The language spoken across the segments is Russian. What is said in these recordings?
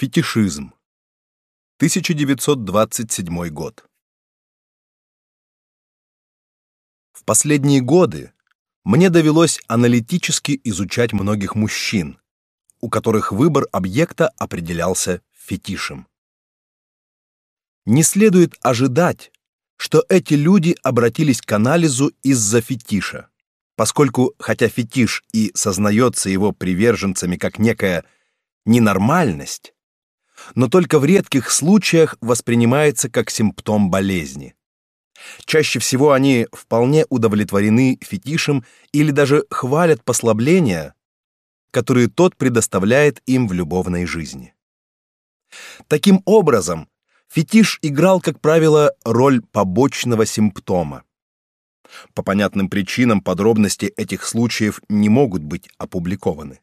Фетишизм. 1927 год. В последние годы мне довелось аналитически изучать многих мужчин, у которых выбор объекта определялся фетишем. Не следует ожидать, что эти люди обратились к анализу из-за фетиша, поскольку хотя фетиш и сознается его приверженцами как некая ненормальность, но только в редких случаях воспринимается как симптом болезни. Чаще всего они вполне удовлетворены фетишем или даже хвалят послабления, которые тот предоставляет им в любовной жизни. Таким образом, фетиш играл, как правило, роль побочного симптома. По понятным причинам подробности этих случаев не могут быть опубликованы.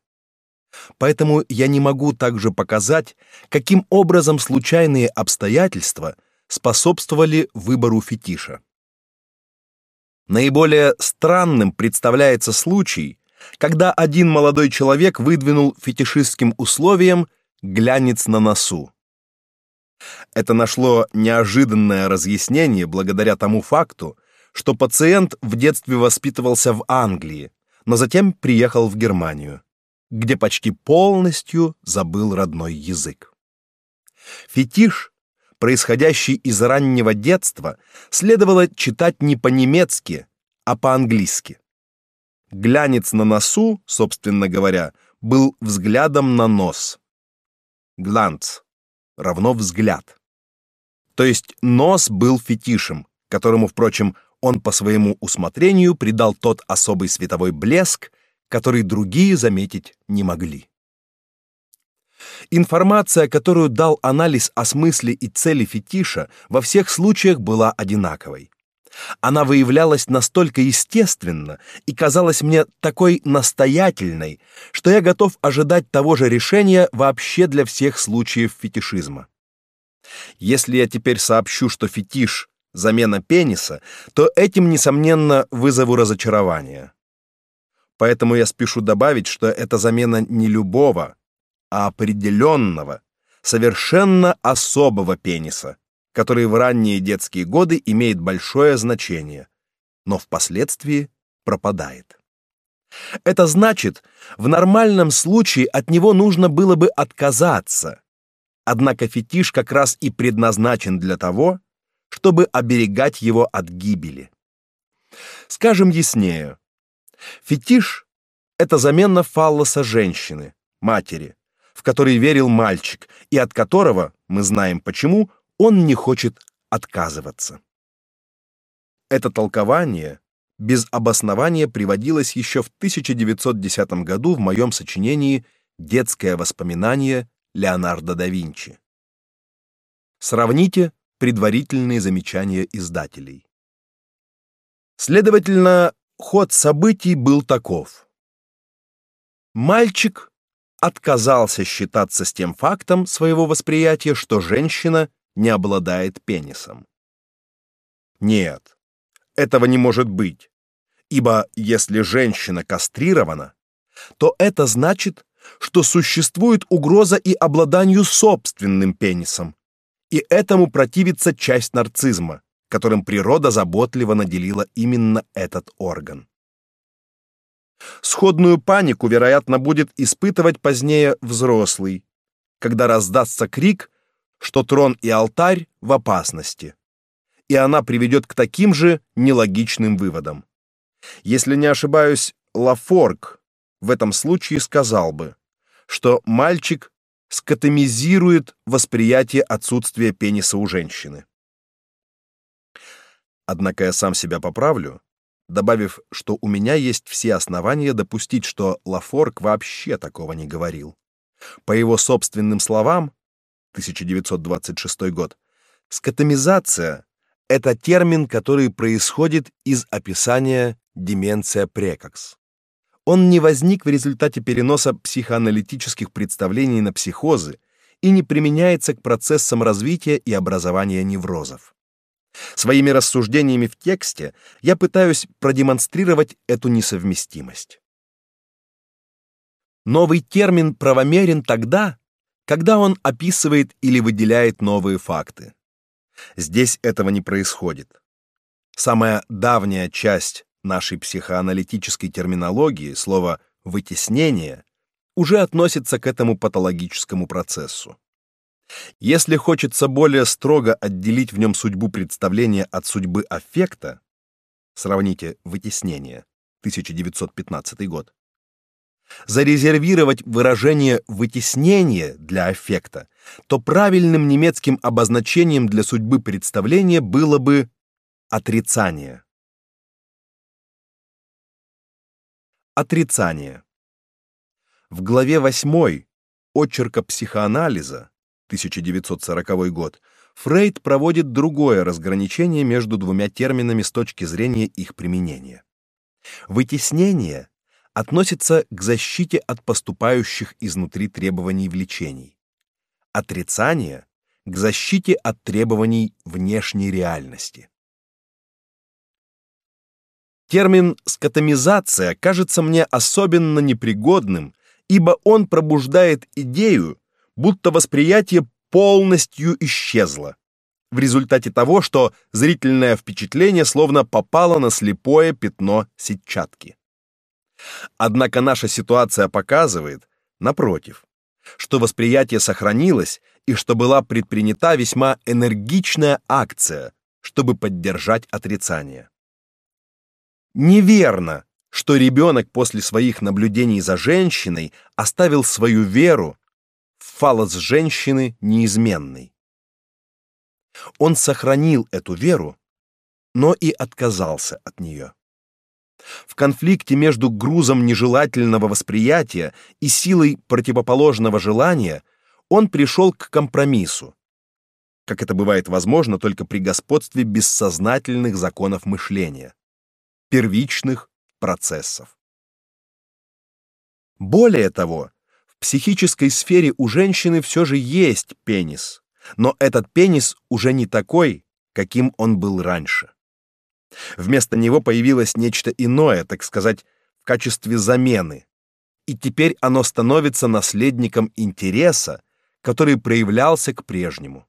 Поэтому я не могу также показать, каким образом случайные обстоятельства способствовали выбору фетиша. Наиболее странным представляется случай, когда один молодой человек выдвинул фетишистским условием глянец на носу. Это нашло неожиданное разъяснение благодаря тому факту, что пациент в детстве воспитывался в Англии, но затем приехал в Германию где почти полностью забыл родной язык. Фетиш, происходящий из раннего детства, следовало читать не по-немецки, а по-английски. Глянец на носу, собственно говоря, был взглядом на нос. Гланц равно взгляд. То есть нос был фетишем, которому, впрочем, он по своему усмотрению придал тот особый световой блеск, который другие заметить не могли. Информация, которую дал анализ о смысле и цели фетиша, во всех случаях была одинаковой. Она выявлялась настолько естественно и казалась мне такой настоятельной, что я готов ожидать того же решения вообще для всех случаев фетишизма. Если я теперь сообщу, что фетиш замена пениса, то этим несомненно вызову разочарование. Поэтому я спешу добавить, что это замена не любого, а определенного, совершенно особого пениса, который в ранние детские годы имеет большое значение, но впоследствии пропадает. Это значит, в нормальном случае от него нужно было бы отказаться. Однако фетиш как раз и предназначен для того, чтобы оберегать его от гибели. Скажем яснее, Фетиш — это замена фаллоса женщины, матери, в который верил мальчик, и от которого, мы знаем почему, он не хочет отказываться. Это толкование без обоснования приводилось еще в 1910 году в моем сочинении «Детское воспоминание Леонардо да Винчи». Сравните предварительные замечания издателей. Следовательно, Ход событий был таков. Мальчик отказался считаться с тем фактом своего восприятия, что женщина не обладает пенисом. Нет, этого не может быть, ибо если женщина кастрирована, то это значит, что существует угроза и обладанию собственным пенисом, и этому противится часть нарцизма, которым природа заботливо наделила именно этот орган. Сходную панику, вероятно, будет испытывать позднее взрослый, когда раздастся крик, что трон и алтарь в опасности. И она приведет к таким же нелогичным выводам. Если не ошибаюсь, Лафорг в этом случае сказал бы, что мальчик скотомизирует восприятие отсутствия пениса у женщины. Однако я сам себя поправлю, добавив, что у меня есть все основания допустить, что Лафорг вообще такого не говорил. По его собственным словам, 1926 год, скотомизация — это термин, который происходит из описания деменция прекокс. Он не возник в результате переноса психоаналитических представлений на психозы и не применяется к процессам развития и образования неврозов. Своими рассуждениями в тексте я пытаюсь продемонстрировать эту несовместимость. Новый термин правомерен тогда, когда он описывает или выделяет новые факты. Здесь этого не происходит. Самая давняя часть нашей психоаналитической терминологии, слово вытеснение, уже относится к этому патологическому процессу. Если хочется более строго отделить в нем судьбу представления от судьбы аффекта, сравните вытеснение, 1915 год, зарезервировать выражение вытеснение для аффекта, то правильным немецким обозначением для судьбы представления было бы отрицание. Отрицание. В главе 8 Очерка психоанализа 1940 год Фрейд проводит другое разграничение между двумя терминами с точки зрения их применения. Вытеснение относится к защите от поступающих изнутри требований влечений. Отрицание к защите от требований внешней реальности. Термин скотомизация кажется мне особенно непригодным, ибо он пробуждает идею, будто восприятие полностью исчезло в результате того, что зрительное впечатление словно попало на слепое пятно сетчатки. Однако наша ситуация показывает, напротив, что восприятие сохранилось и что была предпринята весьма энергичная акция, чтобы поддержать отрицание. Неверно, что ребенок после своих наблюдений за женщиной оставил свою веру фалос женщины неизменной. Он сохранил эту веру, но и отказался от нее. В конфликте между грузом нежелательного восприятия и силой противоположного желания он пришел к компромиссу, как это бывает возможно только при господстве бессознательных законов мышления первичных процессов. Более того, в психической сфере у женщины все же есть пенис, но этот пенис уже не такой, каким он был раньше. Вместо него появилось нечто иное, так сказать, в качестве замены. И теперь оно становится наследником интереса, который проявлялся к прежнему.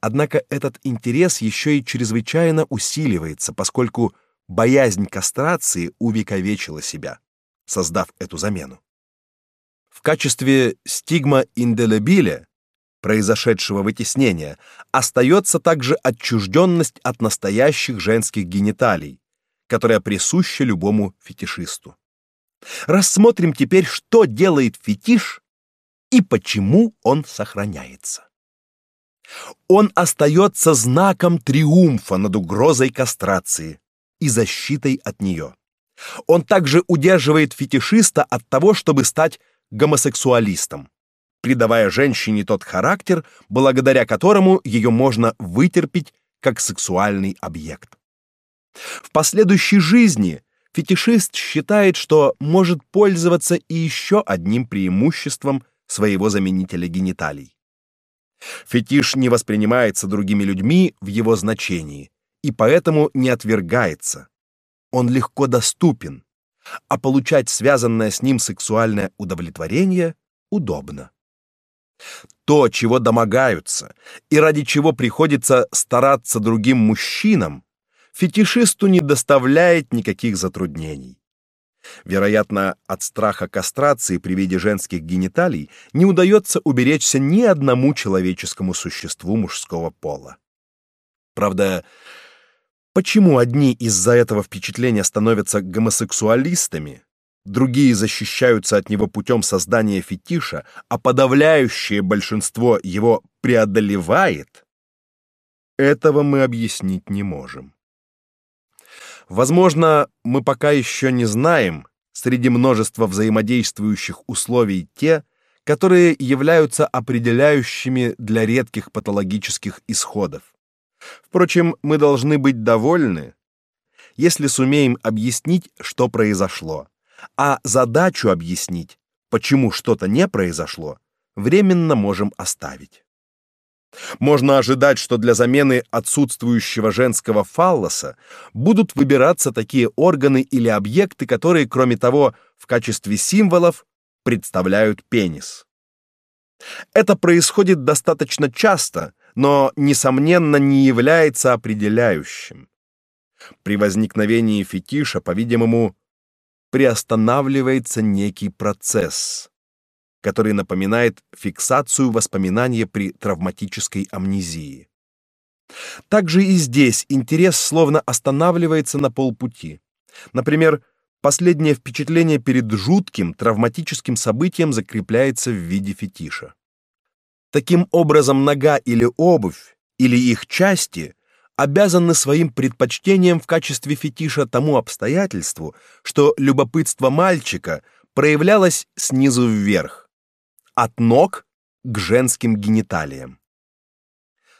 Однако этот интерес еще и чрезвычайно усиливается, поскольку боязнь кастрации увековечила себя, создав эту замену. В качестве стигма инделебиле, произошедшего вытеснения, остается также отчужденность от настоящих женских гениталий, которая присуща любому фетишисту. Рассмотрим теперь, что делает фетиш и почему он сохраняется. Он остается знаком триумфа над угрозой кастрации, и защитой от нее. Он также удерживает фетишиста от того, чтобы стать гомосексуалистом, придавая женщине тот характер, благодаря которому ее можно вытерпеть как сексуальный объект. В последующей жизни фетишист считает, что может пользоваться и еще одним преимуществом своего заменителя гениталий. Фетиш не воспринимается другими людьми в его значении, и поэтому не отвергается. Он легко доступен, а получать связанное с ним сексуальное удовлетворение удобно. То, чего домогаются и ради чего приходится стараться другим мужчинам, фетишисту не доставляет никаких затруднений. Вероятно, от страха кастрации при виде женских гениталий не удается уберечься ни одному человеческому существу мужского пола. Правда, Почему одни из-за этого впечатления становятся гомосексуалистами, другие защищаются от него путем создания фетиша, а подавляющее большинство его преодолевает, этого мы объяснить не можем. Возможно, мы пока еще не знаем среди множества взаимодействующих условий те, которые являются определяющими для редких патологических исходов. Впрочем, мы должны быть довольны, если сумеем объяснить, что произошло, а задачу объяснить, почему что-то не произошло, временно можем оставить. Можно ожидать, что для замены отсутствующего женского фаллоса будут выбираться такие органы или объекты, которые, кроме того, в качестве символов представляют пенис. Это происходит достаточно часто, но несомненно не является определяющим. При возникновении фетиша, по-видимому, приостанавливается некий процесс, который напоминает фиксацию воспоминания при травматической амнезии. Также и здесь интерес словно останавливается на полпути. Например, последнее впечатление перед жутким травматическим событием закрепляется в виде фетиша. Таким образом, нога или обувь, или их части обязаны своим предпочтением в качестве фетиша тому обстоятельству, что любопытство мальчика проявлялось снизу вверх, от ног к женским гениталиям.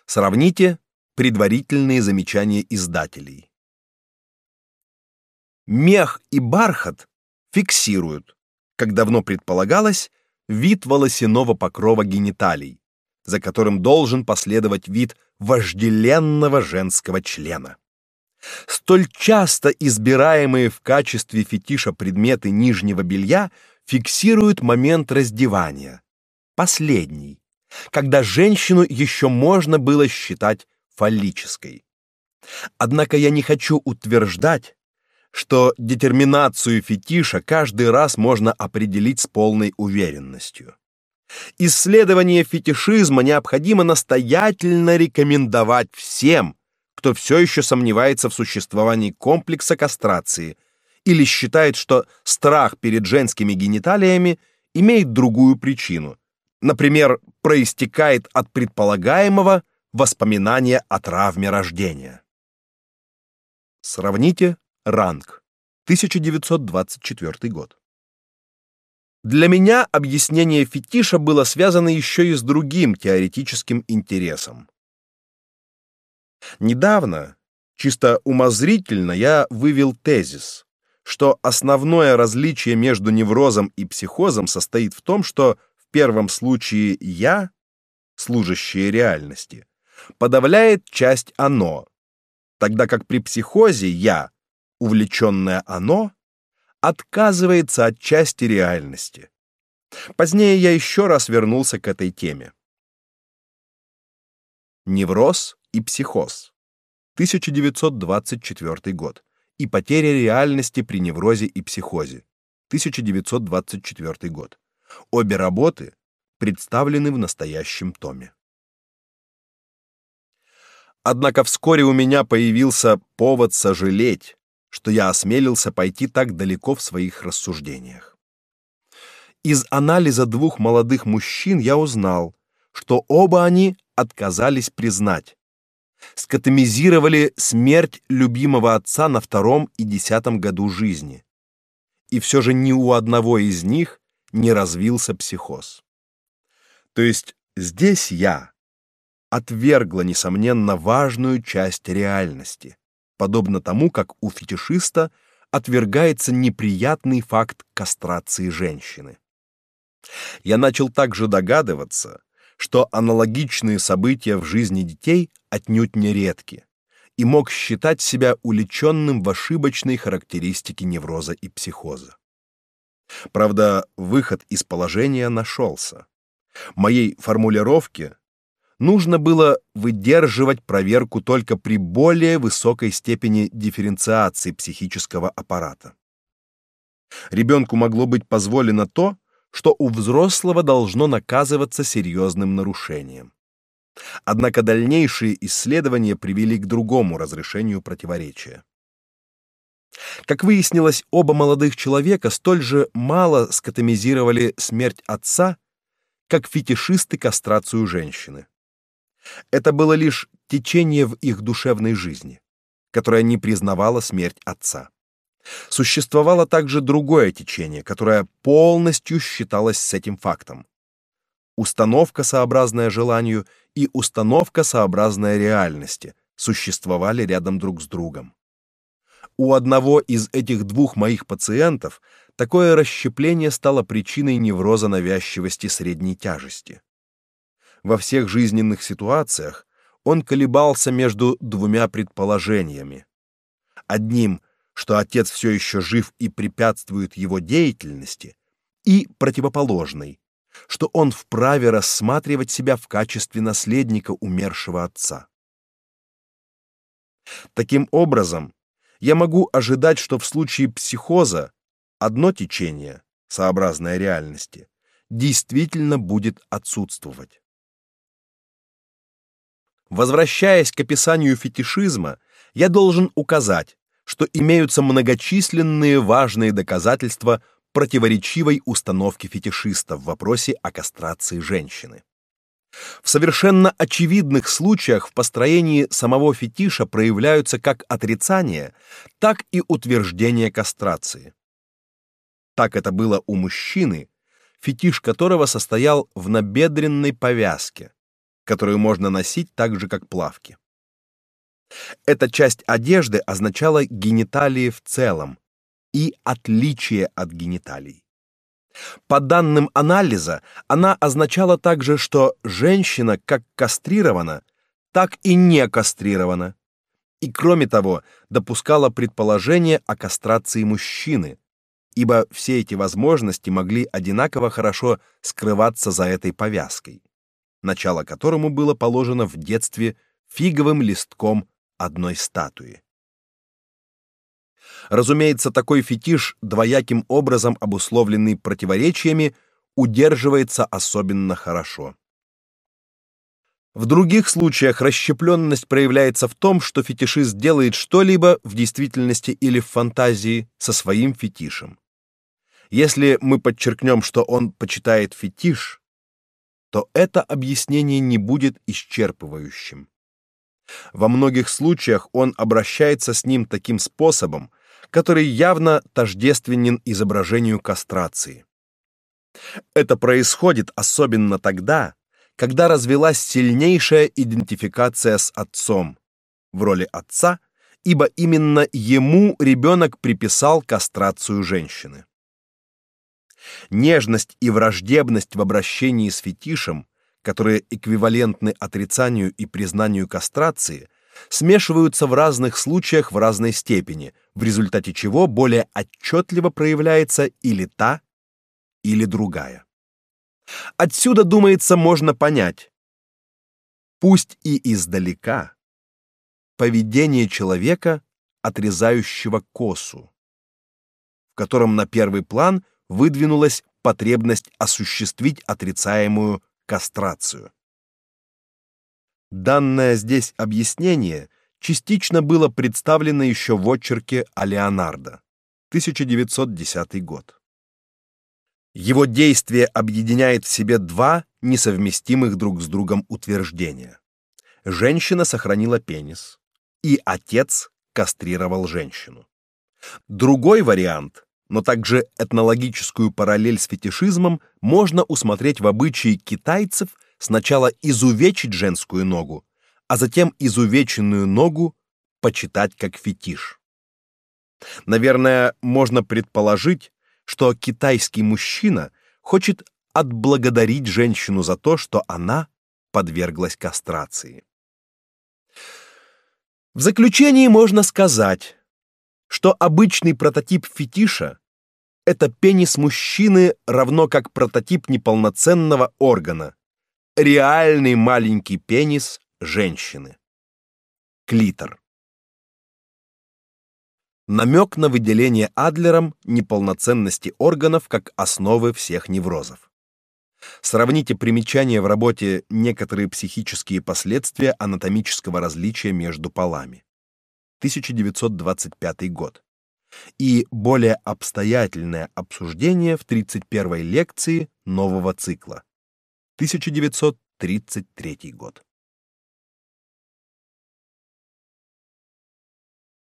Сравните предварительные замечания издателей. Мех и бархат фиксируют, как давно предполагалось, вид волосяного покрова гениталий, за которым должен последовать вид вожделенного женского члена. Столь часто избираемые в качестве фетиша предметы нижнего белья фиксируют момент раздевания, последний, когда женщину еще можно было считать фаллической. Однако я не хочу утверждать, что детерминацию фетиша каждый раз можно определить с полной уверенностью. Исследование фетишизма необходимо настоятельно рекомендовать всем, кто все еще сомневается в существовании комплекса кастрации или считает, что страх перед женскими гениталиями имеет другую причину. Например, проистекает от предполагаемого Воспоминания о травме рождения. Сравните ранг. 1924 год. Для меня объяснение фетиша было связано еще и с другим теоретическим интересом. Недавно, чисто умозрительно, я вывел тезис, что основное различие между неврозом и психозом состоит в том, что в первом случае я, служащее реальности, подавляет часть оно, тогда как при психозе я, увлеченное оно, отказывается от части реальности. Позднее я еще раз вернулся к этой теме. Невроз и психоз. 1924 год. И потеря реальности при неврозе и психозе. 1924 год. Обе работы представлены в настоящем томе. Однако вскоре у меня появился повод сожалеть, что я осмелился пойти так далеко в своих рассуждениях. Из анализа двух молодых мужчин я узнал, что оба они отказались признать, скотомизировали смерть любимого отца на втором и десятом году жизни. И все же ни у одного из них не развился психоз. То есть здесь я, отвергла несомненно важную часть реальности, подобно тому, как у фетишиста отвергается неприятный факт кастрации женщины. Я начал также догадываться, что аналогичные события в жизни детей отнюдь не редки, и мог считать себя уличенным в ошибочной характеристике невроза и психоза. Правда, выход из положения нашелся. Моей формулировке нужно было выдерживать проверку только при более высокой степени дифференциации психического аппарата. Ребенку могло быть позволено то, что у взрослого должно наказываться серьезным нарушением. Однако дальнейшие исследования привели к другому разрешению противоречия. Как выяснилось, оба молодых человека столь же мало скотомизировали смерть отца, как фетишисты кастрацию женщины. Это было лишь течение в их душевной жизни, которое не признавало смерть отца. Существовало также другое течение, которое полностью считалось с этим фактом. Установка, сообразная желанию, и установка, сообразная реальности, существовали рядом друг с другом. У одного из этих двух моих пациентов такое расщепление стало причиной невроза навязчивости средней тяжести во всех жизненных ситуациях он колебался между двумя предположениями. Одним, что отец все еще жив и препятствует его деятельности, и противоположной, что он вправе рассматривать себя в качестве наследника умершего отца. Таким образом, я могу ожидать, что в случае психоза одно течение, сообразное реальности, действительно будет отсутствовать. Возвращаясь к описанию фетишизма, я должен указать, что имеются многочисленные важные доказательства противоречивой установки фетишистов в вопросе о кастрации женщины. В совершенно очевидных случаях в построении самого фетиша проявляются как отрицание, так и утверждение кастрации. Так это было у мужчины, фетиш которого состоял в набедренной повязке, которую можно носить так же, как плавки. Эта часть одежды означала гениталии в целом и отличие от гениталий. По данным анализа, она означала также, что женщина как кастрирована, так и не кастрирована. И кроме того, допускала предположение о кастрации мужчины, ибо все эти возможности могли одинаково хорошо скрываться за этой повязкой, начало которому было положено в детстве фиговым листком одной статуи. Разумеется, такой фетиш, двояким образом обусловленный противоречиями, удерживается особенно хорошо. В других случаях расщепленность проявляется в том, что фетишист делает что-либо в действительности или в фантазии со своим фетишем. Если мы подчеркнем, что он почитает фетиш, то это объяснение не будет исчерпывающим. Во многих случаях он обращается с ним таким способом, который явно тождественен изображению кастрации. Это происходит особенно тогда, когда развилась сильнейшая идентификация с отцом в роли отца, ибо именно ему ребенок приписал кастрацию женщины. Нежность и враждебность в обращении с фетишем, которые эквивалентны отрицанию и признанию кастрации – смешиваются в разных случаях в разной степени, в результате чего более отчетливо проявляется или та, или другая. Отсюда, думается, можно понять, пусть и издалека, поведение человека, отрезающего косу, в котором на первый план выдвинулась потребность осуществить отрицаемую кастрацию. Данное здесь объяснение частично было представлено еще в очерке о Леонардо, 1910 год. Его действие объединяет в себе два несовместимых друг с другом утверждения. Женщина сохранила пенис, и отец кастрировал женщину. Другой вариант, но также этнологическую параллель с фетишизмом можно усмотреть в обычае китайцев – сначала изувечить женскую ногу, а затем изувеченную ногу почитать как фетиш. Наверное, можно предположить, что китайский мужчина хочет отблагодарить женщину за то, что она подверглась кастрации. В заключение можно сказать, что обычный прототип фетиша это пенис мужчины равно как прототип неполноценного органа, реальный маленький пенис женщины. Клитор. Намек на выделение Адлером неполноценности органов как основы всех неврозов. Сравните примечания в работе Некоторые психические последствия анатомического различия между полами. 1925 год. И более обстоятельное обсуждение в 31 лекции нового цикла. 1933 год.